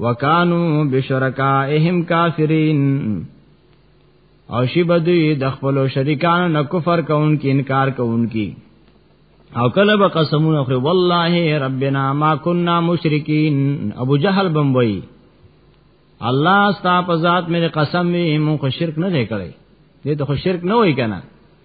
وکانو بشرکائهم کافرین او شی بدوی د خپل شریکانو نه کفر کوونکی انکار کوونکی او کله به قسمونه خو والله ربنا ما كنا مشرکین ابو جهل بم وای الله ستا په ذات مې قسم مې مونږ شرک نه دی کړی دې ته شرک نه وای کنه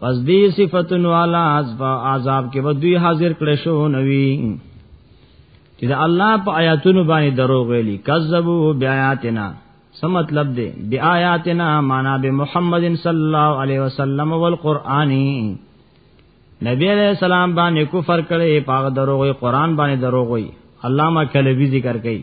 پس دی صفتن والا عذاب کې به دوی حاضر کړي شو نوی چې د الله په آیاتونو باندې دروغ ویلي کذبوا بیااتنا څه مطلب دی بیااتنا معنا به محمد صلی الله علیه وسلم والقرآنی نبی علیہ السلام باندې کفر کړي پاغه دروغ قرآن باندې دروغ وي علامہ کلبی ذکر کوي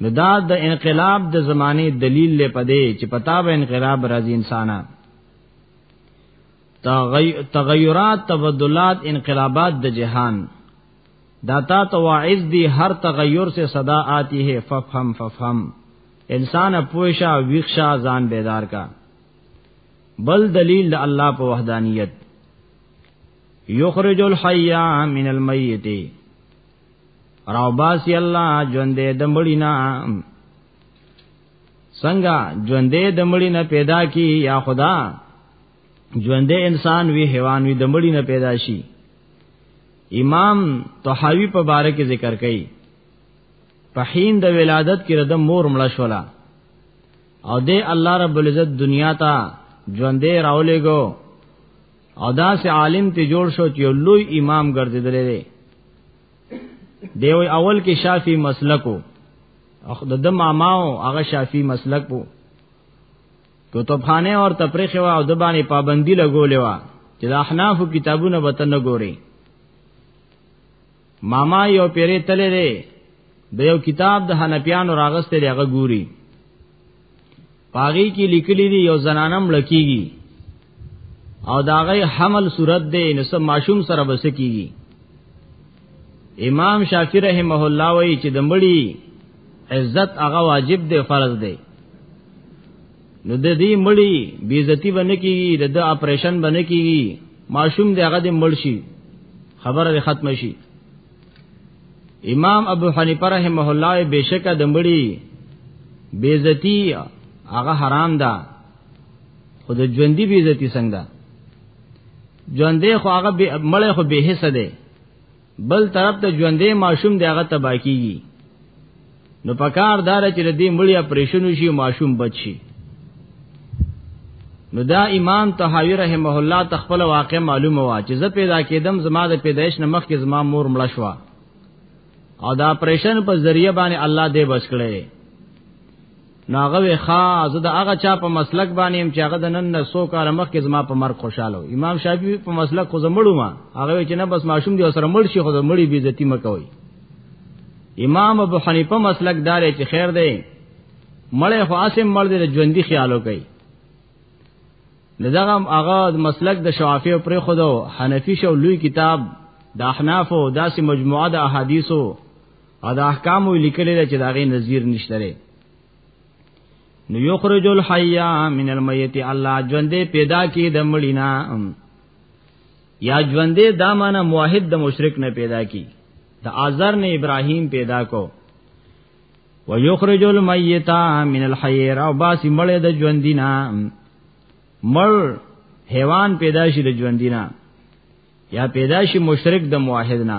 نو دا د انقلاب د زمانه دلیل لې پدې چې پتا به انقلاب راځي انسانا تغیرات تبدلات انقلابات د جهان داتا تواعز دی هر تغیر سے صدا آتی ہے ففهم ففهم انسان پوشا ویخشا ځان بیدار کا بل دلیل د الله په وحدانیت یخرج الحی من المیت راو باسی الله ژوندې د مړینا څنګه ژوندې د مړینا پیدا کی یا خدا ژوندې انسان وی حیوان وی د مړینا پیدا شي امام طحاوی په باره کې ذکر کړي په حین د ولادت کې رد مور مړه شولا او دې الله رب العزت دنیا ته ژوندې راولېګو او دا سه عالم ته جوړ شو چې لوی امام ګرځیدل دی دیو اول کې شافعي مسلکو اخ د د ماماو هغه شافعي مسلک وو کتابخانه اور تفریخ وا او د باندې پابندی لګولې وا چې د احناف کتابونه وطن ګوري ماما یو پیری تللی دی د یو کتاب د حنفیانو راغسته دی هغه ګوري پاغي کې لیکلي دی یو زنانم لکېږي او داغه حمل صورت دی نو سم ماشوم سره بس کیږي امام شافعی رحمه الله وایي چې د مړی عزت هغه واجب دی فرض دی نو د دې مړی بیزتی باندې کیږي د د اپریشن باندې کیږي ماشوم دی هغه د مړ شي خبره ختم شي امام ابو حنیفه رحمه الله بشکه د مړی بیزتی هغه حرام ده خود ژوندۍ بیزتی څنګه ده ژوندې خو هغه مړ خو به حصہ ده بل طرف ته ژوندې ماشوم دی هغه تبا کیږي نو پکار دار چې د دې مړی اپریشن وشي ماشوم بچي نو دا امام طحاوی رحمه الله تخپل واقع معلومه وا چې زه پیدا کېدم زما د پیدایش نه مخکې زما مور مړ شو او دا اپریشن په ذریعہ باندې الله دې بچ کړي ناغه وی خا زه د هغه چا په مسلک باندې چې هغه د نن نه سو کال مخکې زما په مرګ خوشاله امام شافعي په مسلک خو زمړو ما هغه چې نه بس ماشوم دی سره مړ شي خو زمړي بي عزتي مکوي امام ابو حنیفه مسلک دار چې خیر دی مړې خو اسم مړ دې ژوندۍ خیالو کوي لږه هغه مسلک د شوافی پر خودو حنفی شو لوی کتاب د احناف او داسې مجموعه د احادیثو او د احکام لیکل دي چې داغه نظیر نشته لري نو یخرج الحی من المیت الله ژوندې پیدا کی د مړینا یا ژوندې دامن موحد د مشرک نه پیدا کی د آزر نه ابراهیم پیدا کو و یخرج المیت من الحی او باسی مړ د ژوندینا مړ حیوان پیدا شي د ژوندینا یا پیدا شي مشرک د موحد نه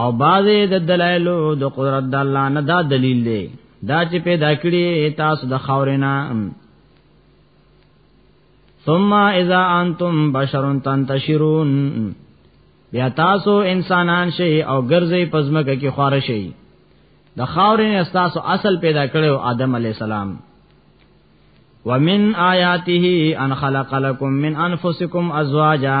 او بعضې د دلایلو د قدرت د الله نه دا دلیل دی دا چې پیدا کړی تاسو د خاورینا ثم اذا انتم بشر تنتشرون بیا تاسو انسانان شئ او ګرځي پزمکه کې خار شئ د خاورین استاسو اصل پیدا کړو آدم علی السلام ومن آیاته ان خلق لكم من انفسکم ازواجا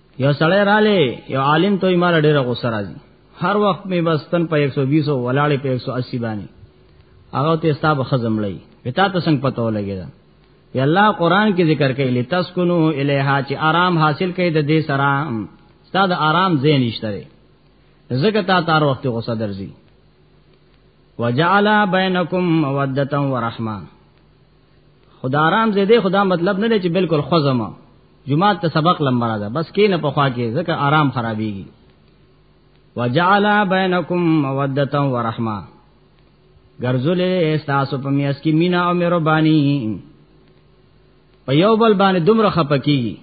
یو سړی رااله یو عالم ته مال ډیر غوسه راځي هر وخت می بستن په 120 ولاړې په 180 باندې هغه ته ستا به خزم لای وتا ته څنګه پته ولګی دا یا الله قران کې ذکر کوي لتسکنو الیها چې آرام حاصل کړي د دې سره ستا د آرام ځای نشته زګه تا تار وخت غوسه درځي وجعل بینکم موده ورحمه خدا آرام زیده خدا مطلب نه دی چې بالکل خزمه جمعه ته سبق لمبر ده بس کې نه پخوا کې ځکه آرام خرابېږي وجعل بینکم موده و رحمه ګرځولې تاسو په میاس کې مینا او مهرباني په یو بل باندې دومره خپکی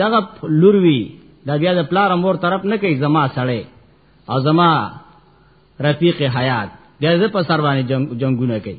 دغه لوروي دا بیا د پلار مور طرف نه کوي زما سړی او زما رفیق حیات بیا زه په سر باندې جنگونه کوي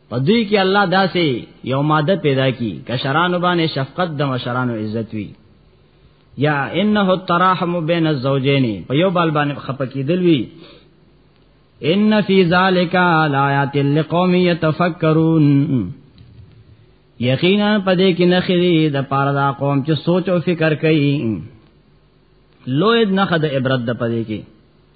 په دوی کې الله داسې یو ماده پیدا کی کشرانو باندې شفقت د مشرانو عزت وی یا انه التراحم بین الزوجین په یو بال باندې خپکیدل وی ان فی ذالک آیات لقوم یتفکرون یقینا پدې کې نخری د پاره دا قوم چې سوچ او فکر کوي لوید نخد عبرت د پدې کې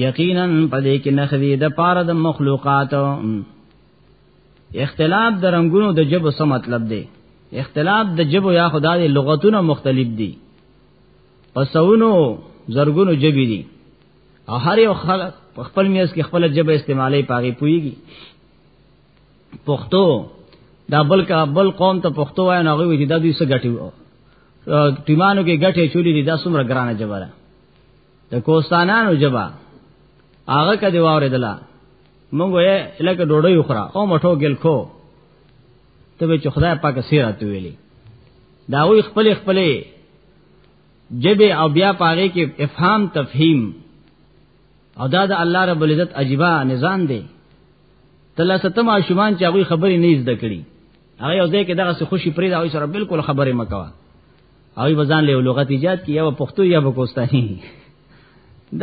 یقینا پدې کې نخوي د پاره د مخلوقات اختلاف د رنگونو د جبو څه مطلب دی اختلاف د جبو یا خدای د لغتونو مختلف دي پسونو زرګونو جبې دي او هر یو خلک په خپل میاس کې خپل جبه استعمالي پاغي پويږي پښتو دا بل کا بل قوم ته پښتو وای نه غوي دي دا دوی څه ګټي ټیمانو کې ګټه چولی دي دا څومره ګرانه جبره د کوستانانو جبا هغه کدی واورې دلا مونږ یې لکه ډوډۍ وخرا او مټو ګل کو ته به چې خدای پاک سیرت ویلي دا وی خپل خپل جبه او بیا پاره کې افهام تفهیم او دا د الله رب العزت عجیبا نظام دی تله ستم شومان چې هغه خبرې نه زده کړي هغه یو ځای کې دغه خوشي پرې دا وي سره بالکل خبرې مکوه او یې ځان له لغت ایجاد کی یا پښتو یا بکوستانی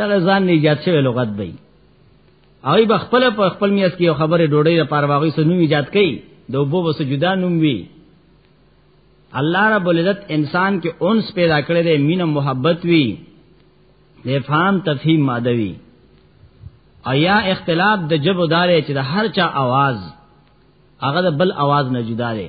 دغه ځان نه ایجاد شوی لغت به او یې خپل په خپل میاس کې خبره ډوډۍ لپاره واغی سنو ایجاد کړي د وبو وس جدا نوم وی الله رب العزت انسان کې اونس پیدا کړی دی مینه محبت وی د فهم تفهیم ماده وی ایا اختلاف د جبو دارې چې د هر چا आवाज هغه د بل आवाज نه جدا دی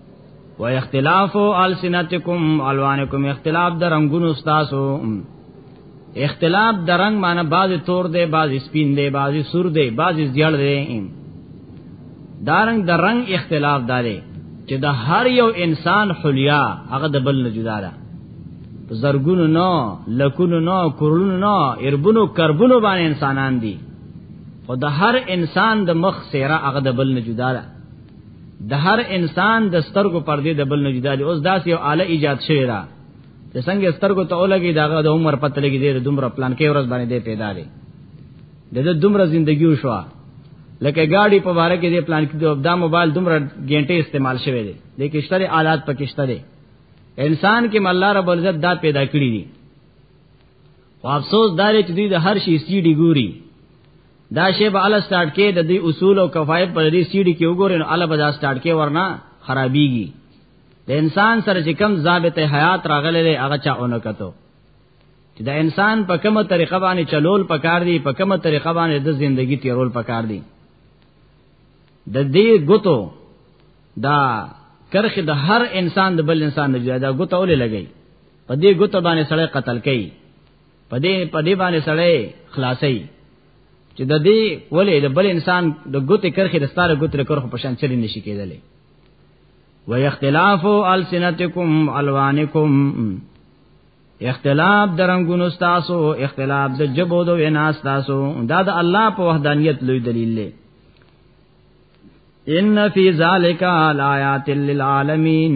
و اختلاف السنتکم الوانکم اختلاف د رنگونو استاسو اختلاف د رنگ معنی بعضی تور دی بعضی سپین دی بعضی سور دی بعضی زیړ دی دارنګ د رنگ اختلاف داري چې د هر یو انسان حلیا هغه د بل نه جدا ده زرګونو نو لکونو نو کرلونو نو اربونو کربونو باندې انسانان دي خو د هر انسان د مخ سیره هغه د بل نه جدا ده د هر انسان د سترګو پردې د بل نه جدا دي اوس داسې یو آله ایجاد شوی دا چې څنګه سترګو ته ولګي داغه د عمر پته لګي دی دومره پلان کې ورځ باندې دی پیدا دی د دې دومره ژوندۍ وشو لکه گاڑی په واره کې دی پلان کې دا موبایل دومره غنټه استعمال شوی دی د کشتره آلات په کشته دی انسان کې الله رب العزت دا پیدا کړی دي خو افسوس دار چې دوی د هر شي سیډي ګوري دا شی به ال سٹارټ کې د دې اصول او قواعد په دې سیډي کې وګورئ نو ال به دا سٹارټ کې ورنا خرابيږي د انسان سره چې کم ضابط حیات راغلی دی هغه چا اونو کتو چې د انسان په کومه طریقه باندې چلول پکار دی په کومه طریقه باندې د ژوندۍ تیرول پکار دی د دې ګوتو دا کرخه د هر انسان د بل انسان نه جدا ګوتو ولې لګي په دې ګوتو باندې سړی قتل کوي پدې پدې باندې سړی خلاصي چې د دې ولې د بل انسان د ګوتې کرخې د ستاره ګوتې کرخو په شان چلی نشي کېدلې و اختلاف السنتکم الوانکم اختلاف درنګونو تاسو اختلاف د جبو د وینا تاسو دا د الله په وحدانیت لوی دلیل دی ان فی ذالک آیات للعالمین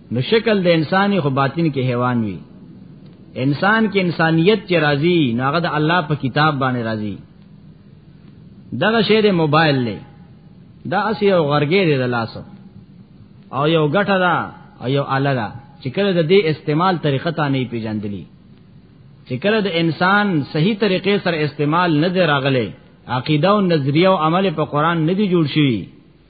نو شکل د انساني خو باطن کې حیوان وي انسان کې انسانیت چې راضي نو هغه د الله په کتاب باندې راضي دغه شی د موبایل له دا اسی یو غرګې دی د لاسو او یو ګټه ده او یو آله ده چې کله د دې استعمال طریقه ته نه پیژندلی چې کله د انسان صحیح طریقې سره استعمال نه دی راغلی عقیده او نظریه او عمل په قران نه دی جوړ شوی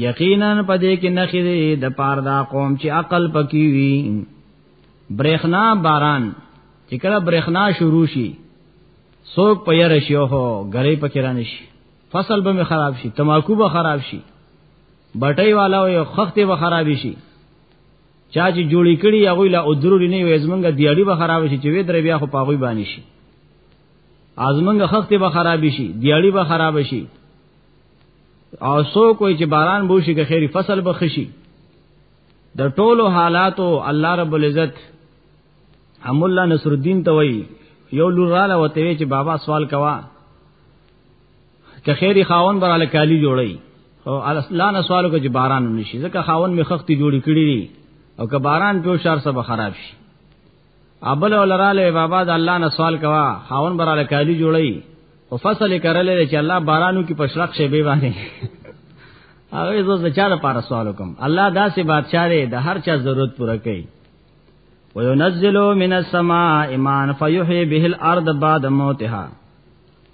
یقینا پدې کې نخې دې د پار دا قوم چې عقل پکې وي برېخنا باران چې کله برېخنا شروع شي څوک په یره شي او غړې پکې رانه شي فصل به خراب شي تماکو به خراب شي بټۍ والا او خختې به خراب شي چا چې جوړی کړي هغه لا او ضروري نه وي زمونږ دیاړي به خراب شي چې وې درې بیا خو پاغوي باندې شي ازمنګ خخت به خراب شي دیاړي به خراب شي او سو کوئی چې باران بوشي که خیری فصل بخشي د ټولو حالاتو الله رب العزت هم الله نصر الدین ته وای یو لور را لوته چې بابا سوال کوا که خیری خاون براله کالی جوړی او الله نه سوال کو چې باران نشي ځکه خاون می خختی جوړی کړی او که باران پیو شهر سبا خراب شي ابل ولراله بابا د الله نه سوال کوا خاون براله کالی جوړی او فصل کرل چې الله بارانو کې پښلق شي به باندې هغه زو د چا لپاره سوال کوم الله داسې بادشاہ دی د هر چا ضرورت پوره کوي وينزل من السماء ایمان فیحیی به الارض بعد موتها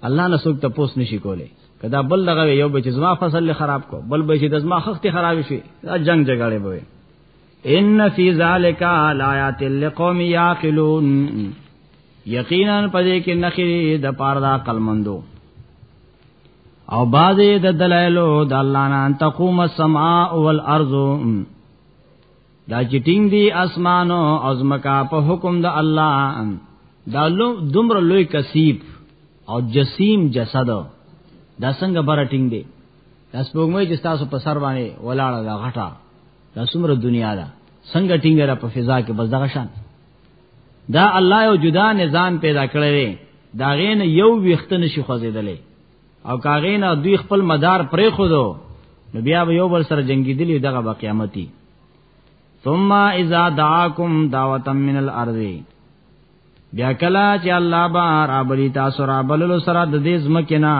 الله نه څوک تپوس نشي کولی کدا بل دغه یو بچ زما فصل خراب کو بل بچ د زما خخت خراب شي دا جنگ جګړه به ان فی ذلک آیات لقوم یعقلون یقینا پدې کې نخې د پاره دا کلمندو او بازې د دلایلو د الله نه ان تقوم السماء والارض دا چې ټینګ دي اسمانو او زمکا په حکم د الله دا دومره لوی کثیب او جسیم جسد دا څنګه بر ټینګ دي دا سپوږمۍ چې تاسو په سر باندې ولاړه دا غټه دا څومره دنیا ده څنګه ټینګه را په فضا کې بس دغه شان دا الله یو جدا نظام پیدا کړی دی دا غین یو ویخت نشي خوځیدلې او کاغین دوی خپل مدار پرې خودو نو بیا به یو بل سره جنگی دلی دغه با قیامتي ثم اذا دعاکم دعوتا من الارض بیا کلا چې الله با رابلی تاسو رابللو سره د دې زمکه نه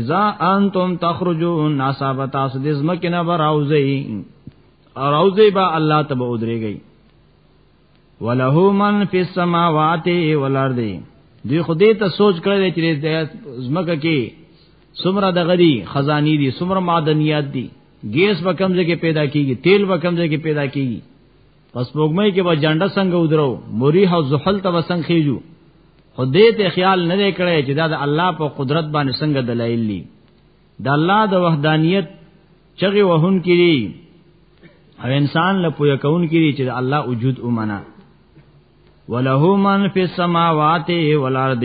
اذا انتم تخرجون ناصاب تاسو د زمکه نه براوځي اراوځي با الله تبع ودرېږي وله من فی السماوات والارض دی خدای ته سوچ کړی چې د زمکه کې سمره د غدي خزانی دي سمره معدنیات دي گیس به کمزې کې پیدا کیږي تیل به کمزې کې پیدا کیږي پس موږمې کې به جنډه څنګه ودرو مریح او زحل ته وسنګ خېجو خو دې ته خیال نه دی کړی چې دا د الله په قدرت باندې څنګه دلایل دي د الله د وحدانیت چغه وهون کړي او انسان له پوهه کون کړي چې د الله وجود ومنه وله من فی السماوات والارض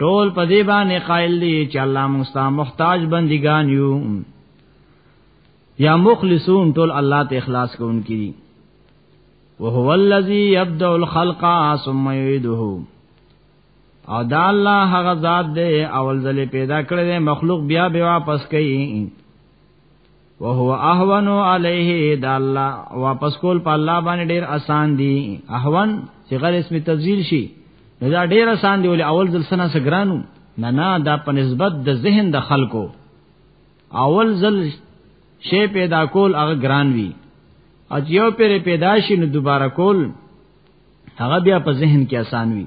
ټول په دې باندې قائل دي چې الله موږ ستا محتاج بندګان یو یا مخلصون ټول الله ته اخلاص کوونکي دي وهو الذي يبدا الخلق ثم يعيده او دا الله هغه ذات دی اول ځلې پیدا کړی مخلوق بیا به واپس کوي وهو احون علیه د الله واپس کول په الله باندې ډیر آسان دی احون چې غیر اسم تفضیل شي دا ډیر آسان دی ول اول ځل سنا سګرانو نه نه دا په نسبت د ذهن د خلکو اول ځل شی پیدا کول هغه ګران وی او یو پیر پیدا شي نو دوباره کول هغه بیا په ذهن کې آسان وی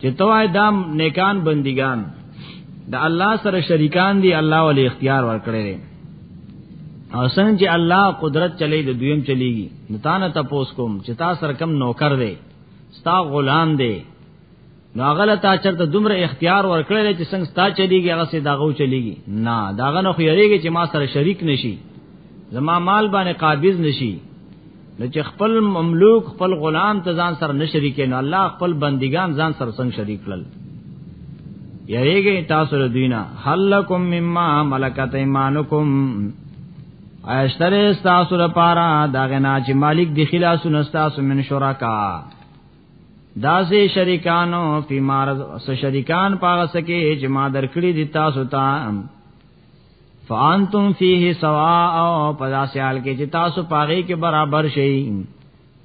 چې توای دام نیکان بندگان د الله سره شریکان دي الله ولې اختیار ورکړي او څنګه چې الله قدرت چلی د دویم چلیږي نتانه تپوس کوم چې تا سره کم نوکر دی ستا غلام دی نو غل تا چرته دومره اختیار ورکړل چې څنګه ستا چلیږي هغه سي داغو چلیږي نه داغه نو خو یریږي چې ما سره شریک نشي زما مال باندې قابض نشي نو چې خپل مملوک خپل غلام ته ځان سره نه شریک نه الله خپل بندگان ځان سره څنګه شریک کړل یریږي تاسو له دینه حلکم مما ملکت ایمانکم ایشتره تاسو لپاره دا غنا چې مالک دی خلاصونه تاسو من شرکا داسې شریکانو فی مارز شریکان پاغه سکه چې ما درکړي دي تاسو ته فانتم فیه سوا او پدا سیال کې چې تاسو پاغه کې برابر شئ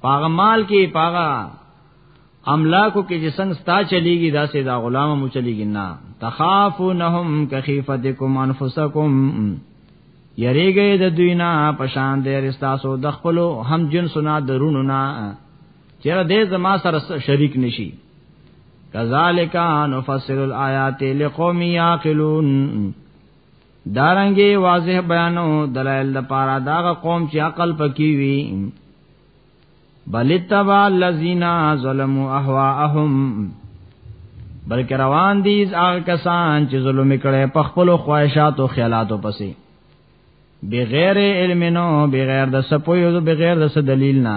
پاغه مال کې پاغه املاکو کې چې څنګه ستا چلیږي دا سه دا غلام مو چلیږي نه تخافونهم کخیفتکم انفسکم یریږي د دوی نه پشان دې رستاسو د خپلو هم جن سنا درونو نه چیرې دې زما سره شریک نشي کذالک نفصل الایات لقوم یاقلون دارنګي واضح بیانو دلایل د پاره دا قوم چې عقل پکې وي بل تبع الذین ظلموا اهواهم بلکې روان دي هغه کسان چې ظلم کړي په خپل خواهشاتو خیالاتو پسې بغیر علم نو بغیر د سپوی او بغیر د دلیل نه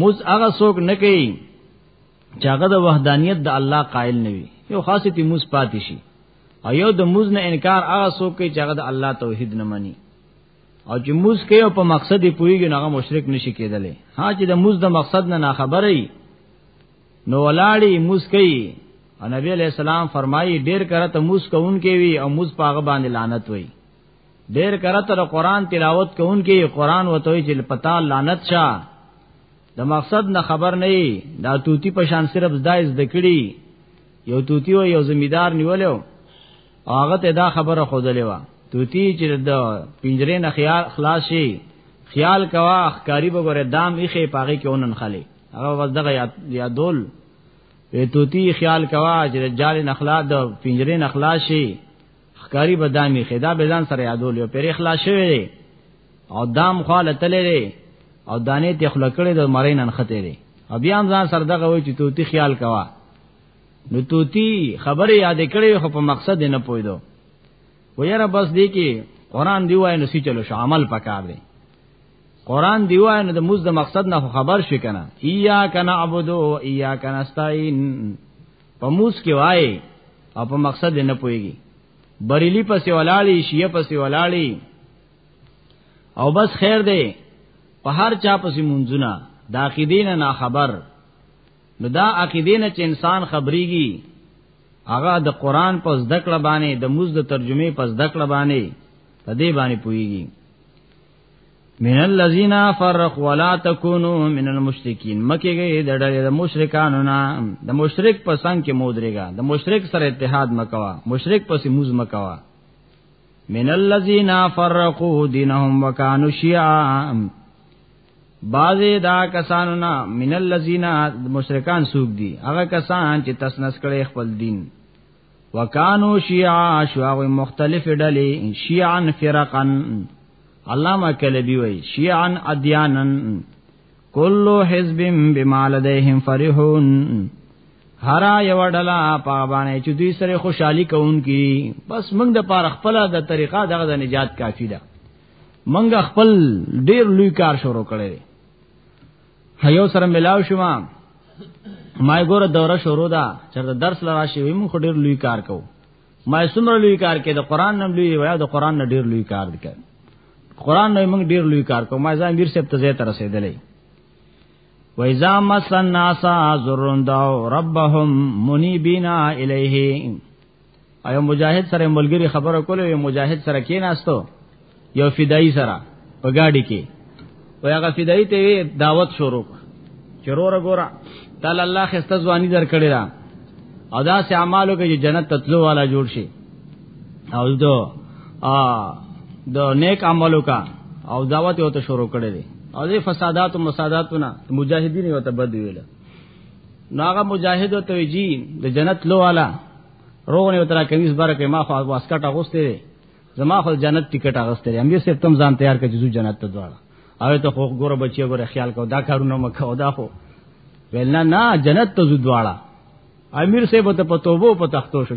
موز هغه څوک نه کوي چې هغه د وحدانیت د الله قائل نه وي یو خاصه تی موز پاتې شي او یو د موز نه انکار هغه څوک کوي چې هغه د الله توحید نه مني او چې موز کوي او په مقصد یې پوریږي هغه مشرک نشي کېدلی ها چې د موز د مقصد نه خبرې نو ولاړی موز کوي او نبی علیہ السلام فرمایي ډیر کړه ته موز کوونکې وي او موز پاغه باندې لعنت وي ډیر کړه تر قران تلاوت کوونکې قران وته چې پتا لعنت شه د مقصد نه خبر نه دا توتی په شان صرف دایز دکړي یو توتی او یو زمیدار نیولیو هغه ته دا خبره خودلې و توتی چې د پنجره نه خیال خلاص شي خیال کوا اخکاری بګوره دام یې پاغي کې اونن خالی هغه وځ دغه یادول وی توتی خیال کوا چې جال نخلا د پنجره نخلا شي خکاری بدامی خدا به ځان سره یادول یو پیر اخلاص شوی دی او دام خاله تللی دی او دانه ته خلک کړي د مرین انخته دی بیا هم ځان سره دغه وای چې توتی خیال کوا نو توتی خبره یاد کړي خو په مقصد نه پویدو و یاره بس دی کې قران دی وای نو سی چلو شو عمل پکار دی قران دی وای نو د موږ د مقصد نه خبر شي کنه ایا کنا عبدو ایا کنا استاین په موس کې وای او په مقصد نه پويږي بریلی پسې ولاړی شیعه پسې ولاړی او بس خیر دی په هر چا پسې منځونه د عقیدین نه خبر نو دا عقیدین چې انسان خبريږي هغه د قران په ذکر باندې د موز د ترجمه په ذکر باندې په دې باندې پويږي من الذين فرق ولا تكونوا من المشركين مکه گئی د ډلې د مشرکانو نه د مشرک په څنګ کې مودريګا د مشرک سره اتحاد مکوا مشرک پسې موز مکوا من الذين فرقوا دينهم وكانوا شيعا بعضی دا کسانو نه من الذين مشرکان سوق دي هغه کسان چې تسنس کړي خپل دین وکانو شیعا شواغ مختلف ډلې شیعن فرقن علامه کلبی وای شیعن ادیانن کل حزب بما لديهم فرحون هر یو ډلا په باندې چې دوی سره خوشحالي کوونکی بس موږ د پاره خپل د طریقه دغه د نجات کافی ده منګه خپل ډیر لوی کار شروع کړی هيو سره ملاو شوم ما ګوره دوره شروع ده چرته درس لرا شي وي مونږ ډیر لوی کار کوو ما سمره لوی کار کې د قران نم لوی وای د قران نه ډیر لوی کار وکړ قران نه مونږ ډیر لوی کار کوو ما ځان میر صاحب ته زه تر رسیدلې وایذا مسن ناسا ذرون داو ربهم منیبینا الیه ایو مجاهد سره ملګری خبره کوله یو مجاهد سره کیناستو یو فدای سره په گاډي کې وای هغه فدای ته دعوت شروع چرور ګورا تعالی الله خسته ځواني در کړی را او دا سه اعمالو کې جنت تتلو والا جوړ شي او دو ا د نیک عملو کا او دعوت یو ته شروع کړی دی او دې فسادات او مساداتونه مجاهدین یو ته بد ویل ناغه مجاهد او توجی د جنت لو والا روغنه وترا کمیس برکه ما خو واسکټ اغوسته دي زما خو جنت ټیکټ اغوسته دي امیر صاحب تم ځان تیار کړي چې جنت ته دواړه او ته خو ګوره بچي ګوره خیال کو دا کارونه مکو دا خو ویلنا نه جنت ته دواړه امیر صاحب ته په توبو په تختو شو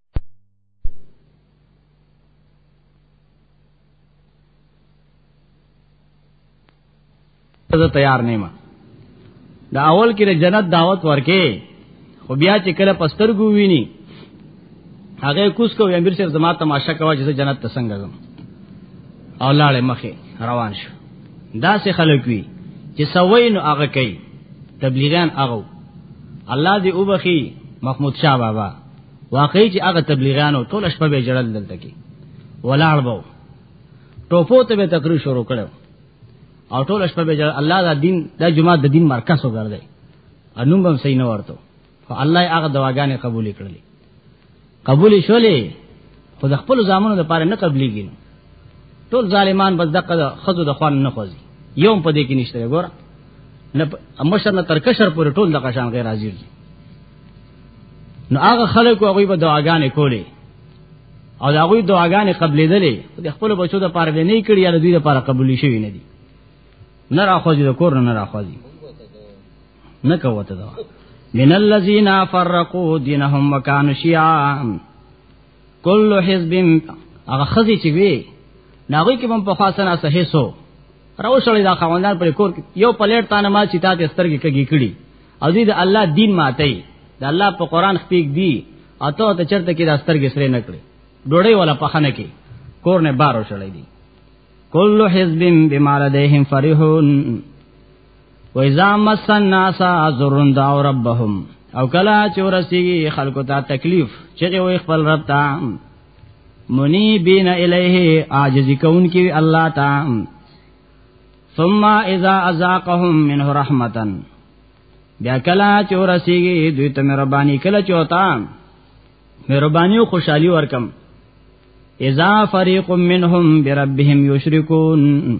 ته تیار نیمه دا اول کې د جنت دعوت ورکې خو بیا چې کله پستر ګو ویني هغه کوس کو امیر صاحب زما تماشا کوا چې جنت ته څنګه زم او لاړې مخې روان شو دا سه خلک وی چې سوین هغه کوي تبلیغان هغه الله دې وبخي محمود شاه بابا واقعي چې هغه تبلیغانو ټول شپه به جړل دلته کې ولاړ بو ټوپو ته به تقریر شروع کړو او ټول شپه به جړل الله دا دین دا جمعه د دین مرکز وګرځي انوم هم صحیح نه ورته خو الله هغه دواګانې قبول کړلې قبول شولې خو د خپل ځامنو د پاره نه قبليږي ټول ظالمان بس دغه خزو د خوان نه خوځي یوم په دې کې نشته ګور نه مشر نه ترکشر پر ټول دغه شان غیر حاضر دي نو هغه خلکو هغه به دعاګانې کولې او دا غوی دعاګانې قبلېدلې د خپل بچو د پاره نه کړی یا د دوی د پاره قبول شي نه دي نه راخوځي د کور نه راخوځي نه کوته دا من الذين فرقوا دينهم وكانوا شيعا کل حزب هغه خزي چې وی ناغوی کې مم په خاصنا صحیح سو راو شړې دا خواندان پر کور یو پلیټ تانه ما چې تاسو سترګې کګی کړي او دې د الله دین ماتي د الله په قران خپېګ دی اته ته چرته کې د سترګې سره نه کړي ډوړې ولا پخنه کې کور نه بارو شړې دي کل حزب بما لديهم فرحون و اذا مس الناس ذرن دعوا ربهم او کلا چورسیږي خلکو ته تکلیف چې وي خپل رب ته منی بین الیه عاجز کون کی الله تا ثم اذا ازاقهم منه رحمتن بیا کلا چورسیږي دوی ته مهرباني کلا چوتا مهرباني او خوشحالي ورکم اذا فريق منهم بربهم يشركون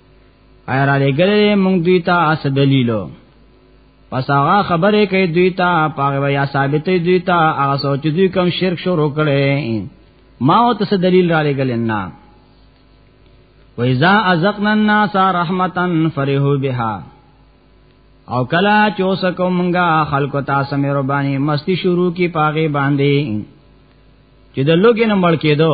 ایا را لګلې مونږ دوی ته اس دلیلو پس هغه خبره کوي دوی ته پاغه یا ثابتې دوی ته هغه سوچ دوی کوم شرک شروع کړي ما او تاسو دلیل را لګل نه و اذا ازقنا الناس رحمتا فرحوا بها او کلا چوس کومنګا خلق تاسو مې ربانی مستی شروع کی پاغه باندې چې د لوګي نمبر کېدو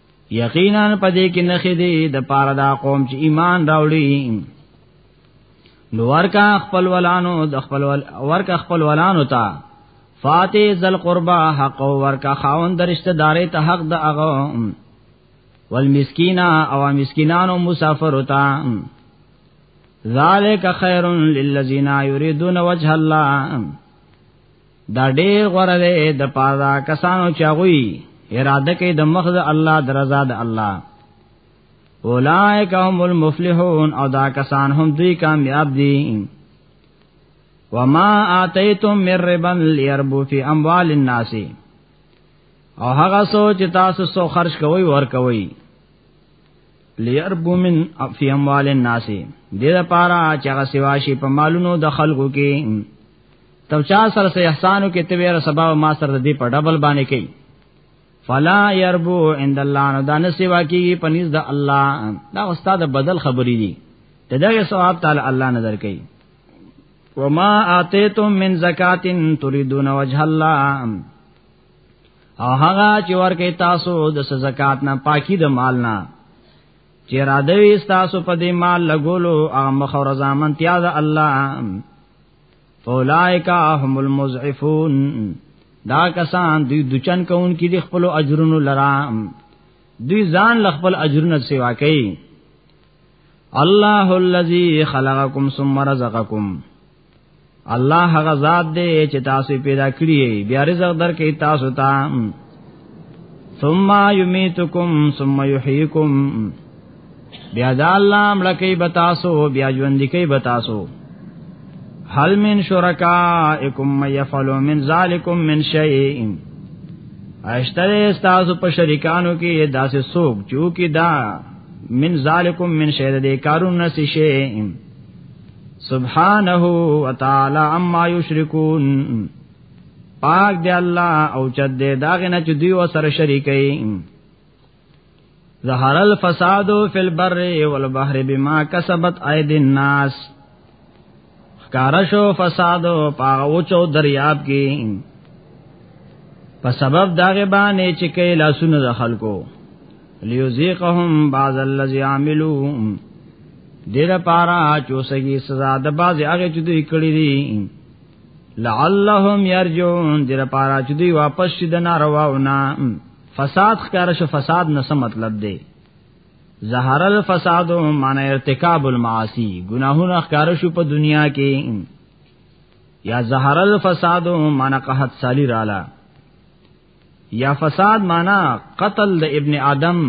یقینا پدې کې نخې دې د پاره دا قوم چې ایمان راوړي نو ورکا خپل ولانو د خپل ول ورکا خپل ولانو ته فاتح ذل قربا حق ورکا خاون درشتہ دارې ته حق د اغه والمسکینا او مسکینانو مسافر وتا ذالک خیر للذین یریدون وجه الله دا ډیر غره ده د پادا کسانو چاغوي اراده کوي د مخ د الله درزا د الله اولائک هم المفلحون او دا کسان هم دوی کامیاب دي وما آتیتم من ربا لیربو فی اموال الناس او هغه سوچ تاسو سو خرج کوي ور کوي لیربو من فی اموال الناس دې دا پارا چې هغه سوا شي په مالونو د خلکو کې تب چا سره سه احسانو کې ته ویره سبا ما سره دې په ډبل باندې کوي فلا يربو عند الله نو دانه سوا کې پنيز د الله دا استاد بدل خبرې دي ته دا ثواب تعالی الله نظر کوي وما اتیتم من زکات تريدون وجه الله او هغه چې ورکه تاسو د زکات نه پاکي د مال نه چې را دوي تاسو په دې مال لګولو هغه مخور زامن تیا د الله فولائک هم المضعفون دا کسان دوی دچن کون کې د خپل اجرونو لرا دوی ځان ل خپل اجرونو سیوا کوي الله الذي خلقكم ثم رزقكم الله هغه ذات دی چې تاسو پیدا کړی بیا رزق درکې تاسو ته ثم یمیتکم ثم یحییکم بیا دا الله ملکی بتاسو بیا ژوند کی بتاسو هل من شرکائکم من یفعل من ذالکم من شیء اشتر استاسو په شریکانو کې داسې سوق جو کی دا من ذالکم من شیء دې کارون نسی شیء سبحانه وتعالى عما يشركون پاک دی الله او چد دی داغه نه چې دوی وسره شریکي ظهر الفساد فی البر والبحر بما کسبت اید الناس کارشو فساد پاغو چو دریاب کې په سبب داغه باندې چې کې لاسونه د خلکو لیوزیقهم بعض الذی عملوا دیر پارا چوسگی سزا د باز هغه چې دوی کړی دي لعلهم يرجون دیر پارا چې دوی واپس شي د نارواونه فساد ښکار شو فساد نه څه مطلب دی ظهر الفساد معنی ارتکاب المعاصی گناهونه ښکار شو په دنیا کې یا ظهر الفساد معنی قحط سالی رااله یا فساد معنا قتل د ابن آدم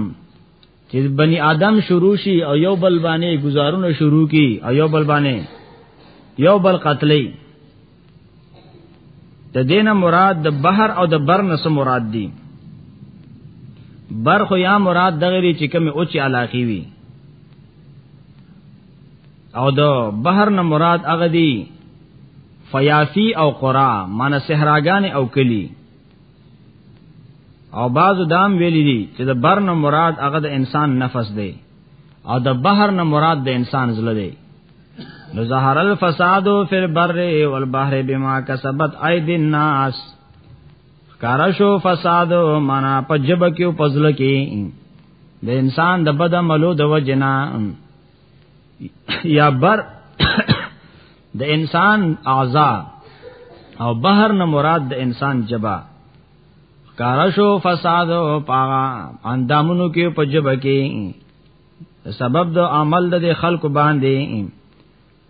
چې بنی آدم شروع شي او یو بل باندې گزارونه شروع کی او یو بل باندې یو بل قتلې د دینه مراد د بحر او د بر نه سم مراد دي بر خو یا مراد دغری چې کوم اوچ علاقی وي او د بحر نه مراد هغه دی فیافی او قرا معنی صحراګان او کلی او بعض دام ویلی دي چې د بر نه مراد هغه د انسان نفس دی او د بحر نه مراد د انسان زله دی نو ظهر الفساد فی البر والبحر بما کسبت ايدي الناس کارشو فساد معنا پجب کیو پزل کی د انسان د بد عملو د وجنا یا بر د انسان اعضا او بهر نه مراد د انسان جبا کارشو فساد او پاغا اندامونو کې په جبا کې سبب د عمل د خلق باندې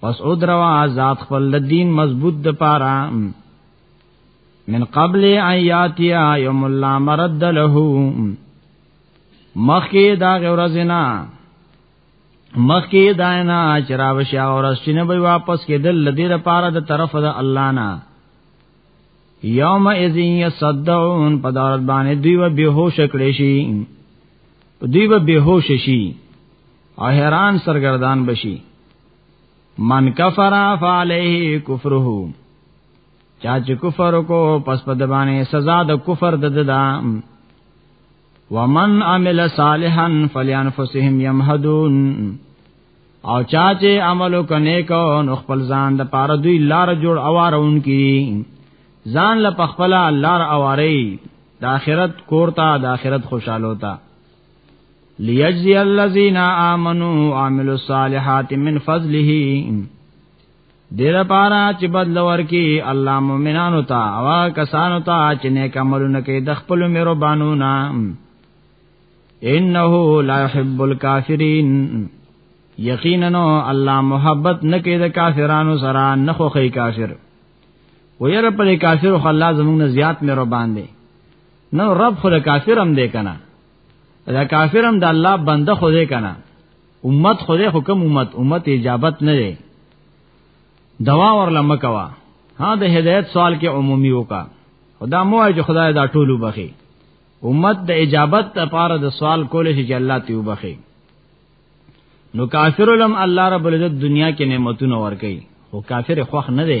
پس او دروا آزاد خپل دین مضبوط د پارا من قبل ایاتیا یوم لا مرد له مخکی دا غورزنا مخکی داینا چراوشی اورس چنه به واپس کېدل لدی د پارا د طرف د الله نه یوم اذین یصدعون په دارت باندې دوی و بیهوش کړي شي دوی و بیهوش شي او حیران سرګردان بشي من کفر فعليه کفره چا چې کفر کو پس په دبانې سزا د کفر د ددا ومن عمل صالحا فلينفسهم يمهدون او چا چې عمل وکنه کو نو خپل ځان د پاره دوی لار جوړ اوارون کی ځان له پخپل لار اواري د اخرت کورتا د اخرت خوشاله تا ليجزي الذين آمنوا وعملوا الصالحات من فضله دیر پارا چې بدل ورکی الله مؤمنانو ته او کسانو ته چې نیک عملونه کوي د خپل میرو بانو نا انه لا يحب الكافرين یقینا الله محبت نه کوي د کافرانو سره نه خوخی کافر وير پر کافر خو الله زموږ نه زیات میرو باندې نو رب خو د کافر هم دی کنه دا کافر هم د الله بنده خو دی کنه امت خو دی خو کوم امت امت اجابت نه دی دوا ورله مکوا ها د هدایت سوال کې عمومي وکا خدا مو چې خدای دا ټولو بخي امت د اجابت لپاره د سوال کول شي چې الله ته وبخي نو کافر لم الله رب العزت دنیا کې نعمتونه ورکي او کافر خوخ نه دی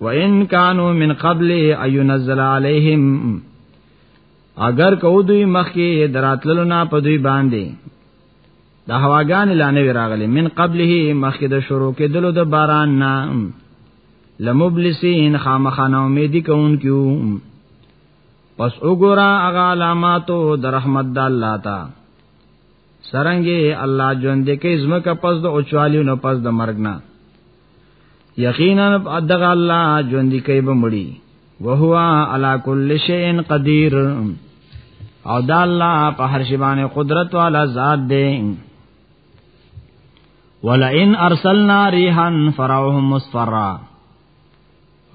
وان كانوا من قبل اينزل عليهم اگر کو دوی مخکې دراتللو نه په دوی باندې د هواګان لانه وراغلی من قبله مخکې د شروع کېدلو د باران نه لمبلسین خامخانه امیدی کون کیو پس وګورا هغه علاماتو د رحمت د الله تا سرنګي الله ژوند کې زمکه پس د اوچوالیو نه پس د مرګ نه یقینا دغه الله ژوند کوي به مړي وهو علا کل شیء قدیر او دا الله په هر شی باندې قدرت والا ذات دی ولئن ارسلنا ريحا فراهم مصفرا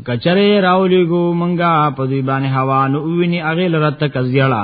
کچره راولې ګو منګه په دې باندې هوا نو ویني اغه لرته کزیړه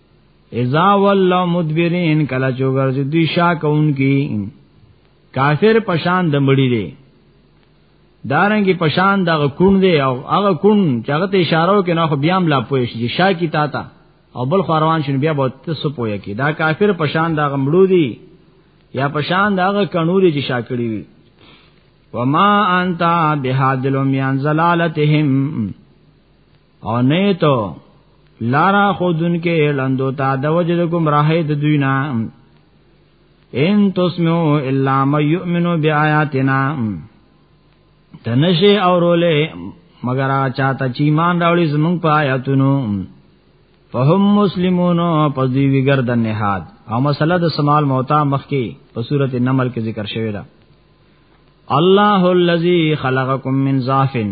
اذا والله مدبرین کلا چوغر دوی شا کون کی کافر پشان د مړی دی دارنګي پشان دغه کون دی او هغه کون چې هغه ته اشاره وکړي نو خو بیا هم لا پوه شي شا کی تا تا او بل خروان شنو بیا به تاسو پوهه کی دا کافر پشان دغه مړو دی یا پشان دغه کنوري چې شا کړی وي وما انت بهادلم يان زلالتهم او نه ته لارا خودن کې لندو تا د وجد گمراهه د دوی نه ان تسمو الا من يؤمن بیااتنا تنشه اورولې مگر چاته چې ایمان راوړي زمونږ په آیاتونو فهم مسلمون پس دی ویګر د نهاد او مسله د سمال موتا مخ کې په صورت نمل کې ذکر شوی دا الله الذي خلقکم من ضعفن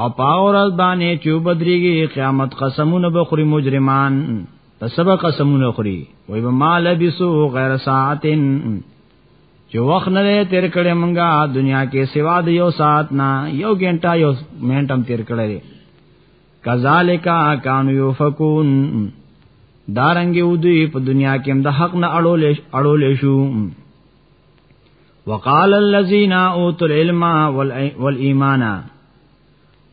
او پاورز باندې چې بدريږي قیامت قسمونه بخوري مجرمان په سبا قسمونه خوري وای به مال بيسو غیر ساعتن چې وخت نه تیر کړي مونږه دنیا کې سوا د یو ساعت نه یو غنټه یو منټم تیر کړي کذالک کانو یفکون دارنګ ودی په دنیا کې هم د حق نه اړول اړول شو وقال الذين اوتوا العلم والايمان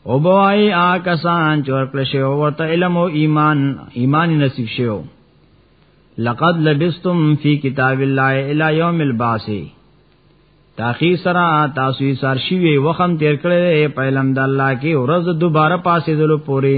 او بوای آکسان چور کړ شو ورته علم او ایمان ایمان نصیب شو لقد لبستم فی کتاب الله الی یوم البعث تاخی سرا تاسو سر شوی وخم تیر کړی په علم د الله کې ورځ دوباره پاسې دلو پوری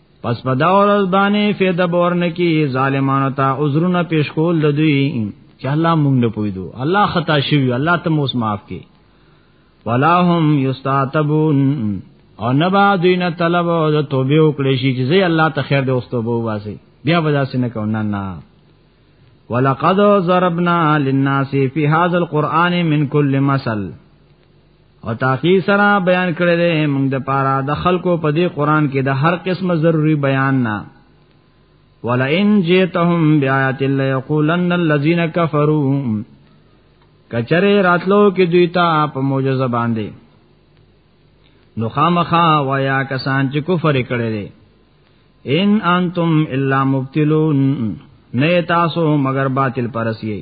پس په دا ورځ باندې فیده بورن کی ظالمانو ته عذرونه پیش کول د دوی چې الله مونږ نه پویدو الله خطا شوی الله ته موس معاف کی ولا هم یستعتبون او نبا دینه طلب او د توبه وکړي شي چې زه الله ته خیر دې اوس توبه واسي بیا به داسې نه کوم نه نه ولقد ضربنا للناس في هذا القران من كل مثل او تاخیر سره بیان کړی دی موږ د پاره د خلکو په دې قران کې د هر قسمه ضروری بیان نه ولئن جئتهم بیاات الله یقولن الذين كفروا کچره راتلو کې دوی ته په معجزه باندې نو خامخا وایا کسان چې کفر کړي دي ان انتم الا مبتلون نه تاسو مگر باطل پرسیئ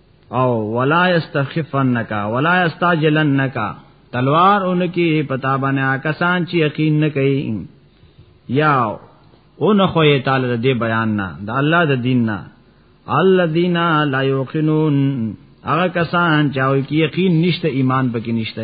او ولا یستخفنک ولا یستاجلنک تلوار اونکی پتا باندې کسان چې یقین نه کوي یا اون خو یې تعالی د دې بیان نه د الله د دین نه الذین لا یوقنون هغه کسان چې یقین نشته ایمان پکې نشته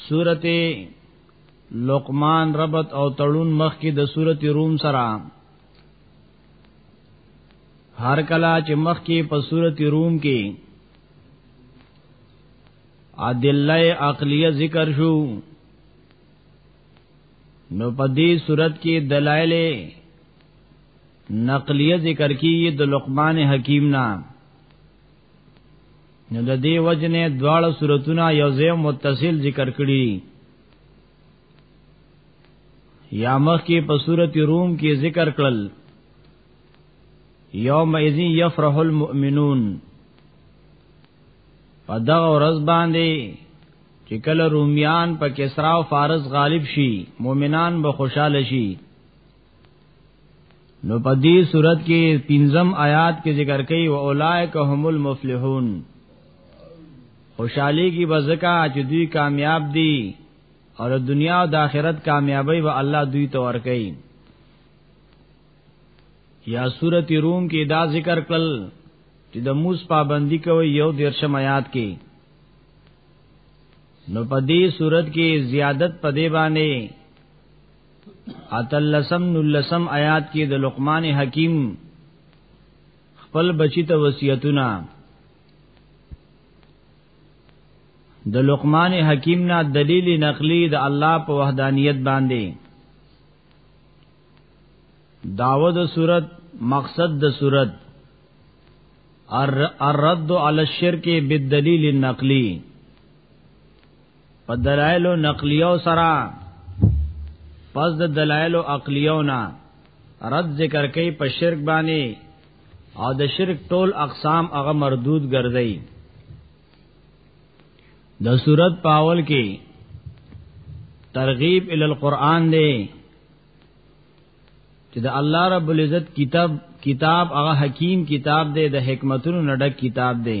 سورته لقمان ربط او تړون مخ کې د سورته روم سره هر کلا چې مخ کې په سورته روم کې ادله عقلیه ذکر شو نو په دې صورت کې دلایل نقلیه ذکر کیږي د لقمان حکیم نام نو د دې وجنه دواړه صورتونه یو ځای متصل ذکر کړي یا مخ کې په صورت روم کې ذکر کړل یوم اذ یفرح المؤمنون په دا ورځ باندې چې کله رومیان په کسرا او فارس غالب شي مؤمنان به خوشاله شي نو په دې صورت کې پنځم آیات کې ذکر کوي او اولائک هم المفلحون خوشحالي کې بزکا چې دوی کامیاب دي او د دنیا او د آخرت کامیابی به الله دوی ته ورکړي یا سورتی روم کې دا ذکر کړل چې د موس پابندی کوي یو دیرشم آیات کې نو په دې صورت کې زیادت په دې باندې اتلسم نلسم آیات کې د لقمان حکیم خپل بچی ته وصیتونه د لقمان حکیم نه دلیل نقلی د الله په وحدانیت باندې داود صورت مقصد د صورت الرد علی الشرک بالدلیل النقلی په دلایل نقلیو سره پس د دلایل عقلیو نه رد ذکر کوي په شرک باندې او د شرک ټول اقسام هغه مردود ګرځي د صورت پاول کې ترغیب ال القرآن دی چې د الله رب العزت کتاب کتاب هغه حکیم کتاب دی د حکمتونو نډک کتاب دی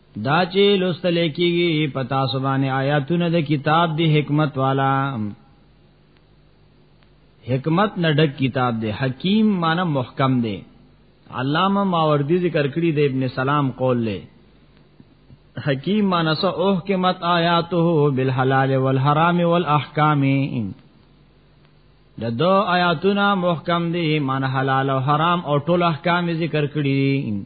دا چې لوستل کېږي په تاسو باندې آیاتونه د کتاب دی حکمت والا حکمت نه ډک کتاب دی حکیم معنی محکم دی علامه ماوردی ذکر کړی د ابن سلام قول له حکیم معنی سو احکمت آیاته بالحلال والحرام والاحکام د دو آیاتونه محکم دي معنی حلال او حرام او ټول احکام ذکر کړی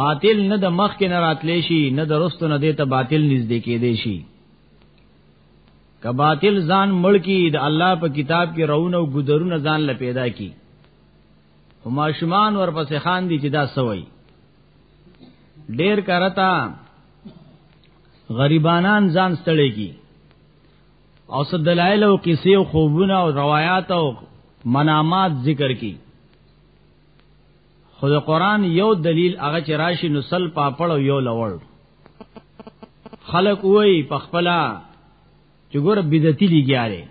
باطل نه د مخ کې نه راتلې شي نه د رستو نه دیته باطل نږدې کې دی شي که باطل ځان مړ کی د الله په کتاب کې رونه او ګذرونه ځان ل پیدا کی هما شمان ورپسې خان دي چې دا سوي ډیر کرتا غریبانان ځان ستړي کی او صد دلائل او قصې او خوبونه او روایت او منامات ذکر کی خو د قران یو دلیل هغه چې راشي نو سل پاپړ او یو لوړ خلق وای په خپل چې ګور بدعتي لګیاره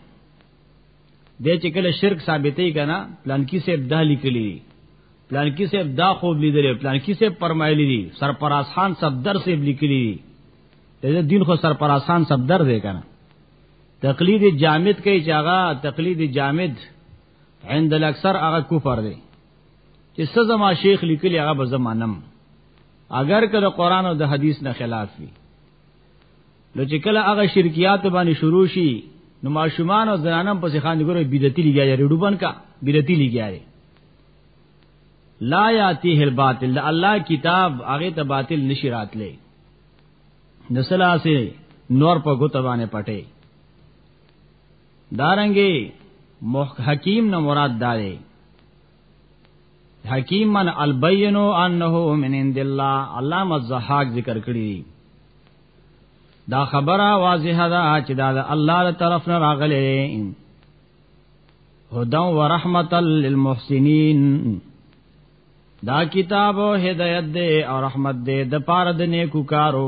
د چې کله شرک ثابتې کنا پلان کې سه ابدا لیکلی پلان کې سه ابدا خوب لیدل پلان کې سه پرمایلی دي سرپراز خان صفدر سه لیکلی دي د دین خو سرپراز خان صفدر دی کنا تقلید جامد کوي چې هغه تقلید جامد عند الاکثر هغه کفر دی چې سزما شیخ لیکلی هغه به زمانم اگر که د قران او د حدیث نه خلاف وي نو چې کله هغه شرکیات باندې شروع شي نو ماشومان او زنانم پسې خان ګورې بدعتي لګیا لري ډوبن کا بدعتي لګیا لري لا یاتیه الباطل الله کتاب هغه ته باطل نشی راتلې نسلا سے نور په ګوتبانه پټه دارنګي محق حکیم نه مراد داري حکیم من البینو انه من عند الله علامه الزحاق ذکر کړی دی دا خبره واضحه ده چې دا د الله تر طرف نه راغلي هدا و رحمت للمحسنین دا کتاب هدایت دے او رحمت دے د پاره د نیکو کارو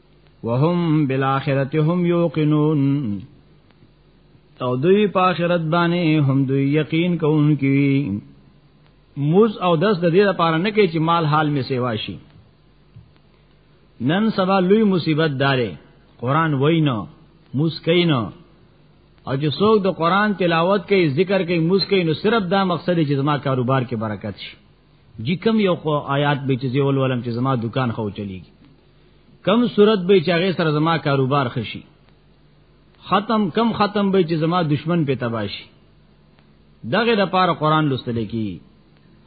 وهم بالاخره هم یوقنون او دوی په آخرت باندې هم دوی یقین کوونکي موز او دس د دې لپاره نه کې چې مال حال می سیوا شي نن سبا لوی مصیبت داره قران وینا موس کینا او چې څوک د قران تلاوت کوي ذکر کوي موس کوي نو صرف دا مقصد چې زما کاروبار کې برکت شي جی کم یو آیات به چې زیول ولم چې زما دکان خو چلیږي کم صورت به چې هغه سره زما کاروبار خشي ختم کم ختم به چې زما دشمن په تباشي دغه د پاره قران لوستل کی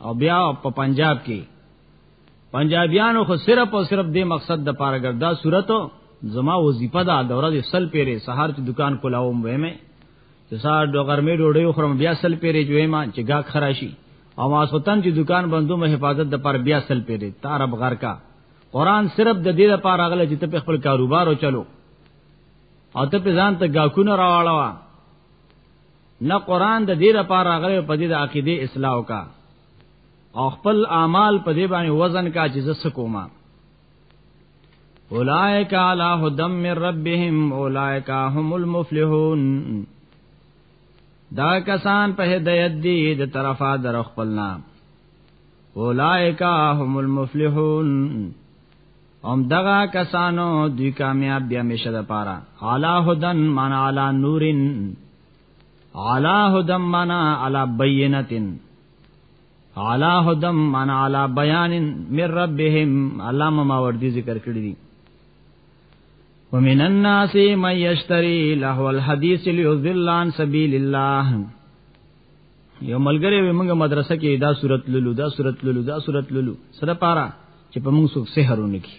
او بیا په پنجاب کې پنجابیانو خو صرف او صرف د مقصد د پاره ګردا صورت زما وظیفه دا دوره د سل پیره سهار چې دکان کولاوم وېمه چې سهار د غرمې ډوډۍ خورم بیا سل پیره جوې ما چې گاک خراشي او ما سوتن چې دکان بندو مې حفاظت د پر بیا سل پیره تارب غر کا قران صرف د دې لپاره راغلی چې ته په خپل کاروبار او چلو او ته په ځان ته گاکونه راواړوا نه قران د دې لپاره راغلی په دې د عقیده اصلاح کا او خپل اعمال په دې باندې وزن کا چې زس کوما اولائک علی هدم من ربهم اولائک هم المفلحون دا کسان په هدایت دی د طرفا در خپل نام اولائک هم المفلحون ام دغا کسانو دوی کامیاب بیا میشه د پاره علا هدن من علا نورن علا هدن من علا بینتن علا هدن من علا بیان من ربهم الله ما وردی ذکر کړی دي ومن الناس من یشتری لهو الحدیث لیضل عن سبیل الله یو ملګری وي موږ مدرسه کې دا صورت لولو دا صورت لولو دا صورت لولو سره پارا چې په موږ څوک سحرونه کی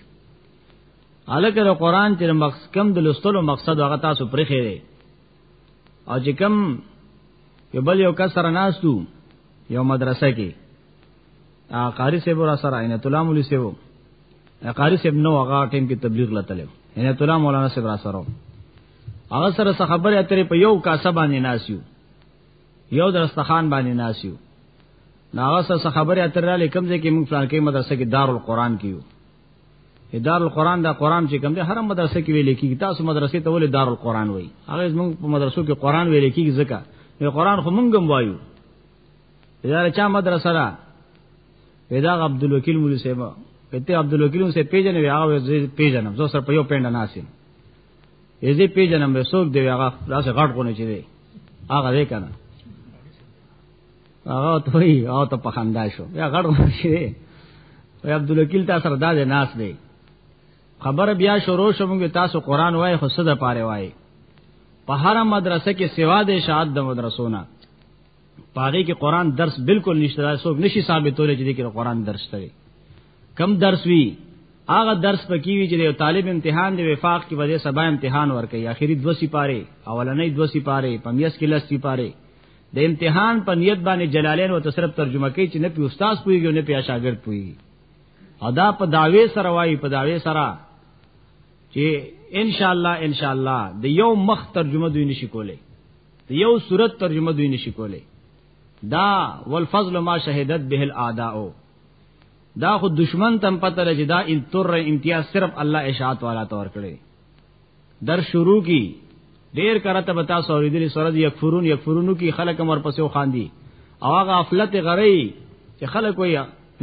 الکه د قران چې مقصد کم د لستلو مقصد هغه تاسو پرې خېره او چې کم یو بل یو کس سره ناستو یو مدرسه کې ا قاری صاحب را سره عین تلام ولي صاحب ا قاری صاحب نو هغه ټیم کې تبلیغ لته لو عین تلام مولانا صاحب را سره هغه سره خبره اترې په یو کاسه باندې ناسیو یو درستخان باندې ناسیو ناغه سره خبره اترې لیکم چې موږ پلان کې مدرسې کې دارالقرآن کیو دار القرآن دا قرآن چې کوم دی هر مدرسې کې ویل کېږي تاسو مدرسې ته ولې دار القرآن وایي هغه زموږ په مدرسو کې قرآن ویل کېږي ځکه یې قرآن خو مونږ هم وایو دا چا مدرسه را پیدا عبد الوکیل مولوی صاحب کته عبد الوکیل سے پیجن وی هغه پیجن زو سر په یو پینډ ناسین یزه پیجنم به سوک دی هغه داسې غټ غونه چي دی هغه دې کنه هغه ته وی او ته پخندا شو یا غټ غونه چي دی وی عبد الوکیل تاسو سره داسې ناس دی خبر بیا شروع شومږي تاسو قران وای خو صد پاره وای په هر مدرسه کې سوا د شهادت د مدرسو نه پاره کې قران درس بالکل نشته دا څوک نشي ثابتول چې د قران درس ته کم درس وی هغه درس پکې وی چې یو طالب امتحان دی وفاق کې بده سبا امتحان ورکړي اخیری دو سی پاره اولنې دو سی پاره پمیس کې لس سی پاره د امتحان په نیت باندې جلالین او تصرف ترجمه کوي چې نه پی استاد پویږي نه پی شاګرد پویږي ادا په داوی سره وای په داوی سره چې ان شاء الله ان شاء الله د یو مخ ترجمه دوی نشي کولای د یو صورت ترجمه دوی نشي کولای دا والفضل ما شهدت به الاعداء دا خو دشمن تم پته لري چې دا ان تر امتیاز صرف الله اشاعت والا تور کړی در شروع کی ډیر کرته بتا سوري دي سورج یکفرون یکفرونو کی خلک مر پسو خاندي او هغه غفلت غری چې خلک وي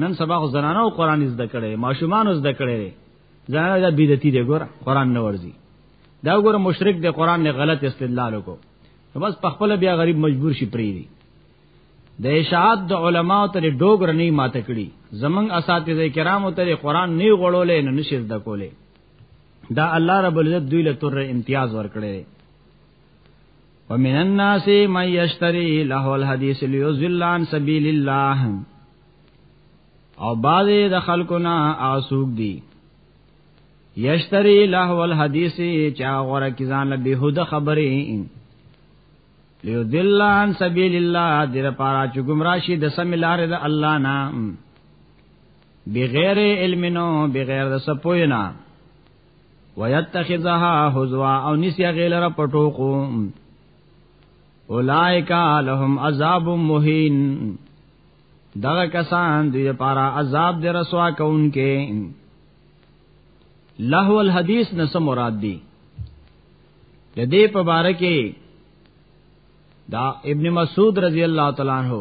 نن سبا خو زنانه او قران زده کړي ماشومان زده کړي زنانه دا بدعتي دي ګور قران نه ورزي دا ګور مشرک دي قران نه غلط استدلال وکړو بس په خپل بیا غریب مجبور شي پری دي د اشاعت د علما تر ډوګر نه ماته کړي زمنګ اساتذه کرامو تر قران نه غړولې نه نشي زده کولې دا الله رب العزت دوی له تر امتیاز ورکړي ومن الناس من یشتری له الحدیث لیذل عن سبیل الله او بعضی د خلکو نه آسوب دي یشتری له الحدیث چا غره کی ځان له بهوده خبرې لیدل عن سبیل الله د لپاره چې گمراه شي د سم لارې د الله نه بغیر علم نو بغیر د سپوینا ويتخذها حزوا او نسیا غیلره پټوکو اولائک لهم عذاب مهین دغه کسان دوی لپاره عذاب د رسوا کونکي لهو الحدیث نس مراد دی د دې په باره کې دا ابن مسعود رضی الله تعالی عنہ